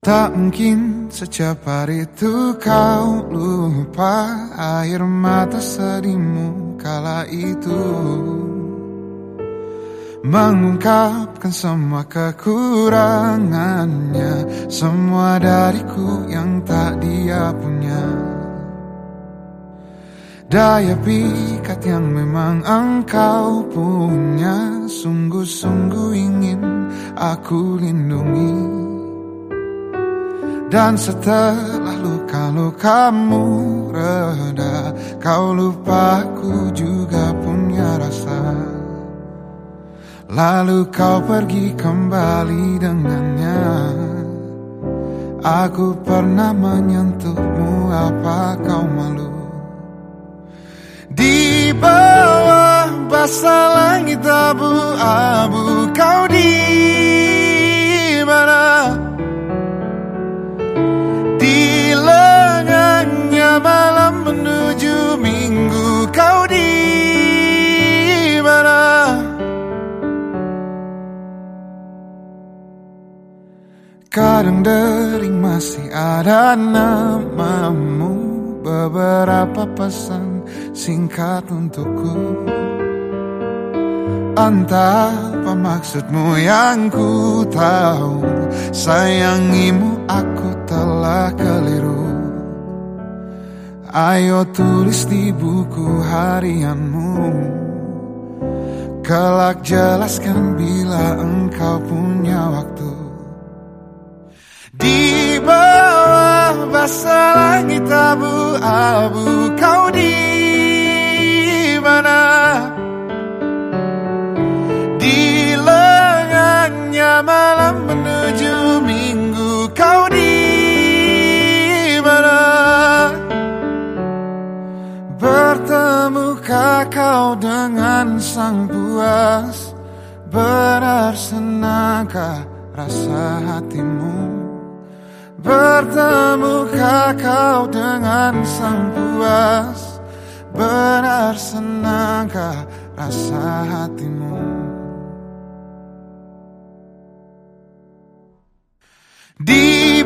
Tak mungkin secepat itu kau lupa air mata sedihmu kala itu. Mengungkapkan semua kekurangannya Semua dariku yang tak dia punya. Daya pikat yang memang engkau punya Sungguh-sungguh ingin aku lindungi dan setelah luka-lukamu reda Kau lupa aku juga punya rasa. Lalu kau pergi kembali dengannya. Aku pernah menyentuhmu apa kau malu? Di bawah basah langit abu-abu Kadang dering masih ada namamu. Beberapa pesan singkat untukku. Entah apa maksudmu yang ku tahu? Sayangimu aku telah keliru. Ayo tulis di buku harianmu. Kelak jelaskan bila engkau punya waktu bawah basah langit abu-abu Kau di mana? Di lengannya malam menuju minggu. Kau di Bertemukah kau dengan sang puas? Benar senangkah rasa hatimu Bertemukah kau dengan sang puas? Benar senangkah rasa hatimu? Di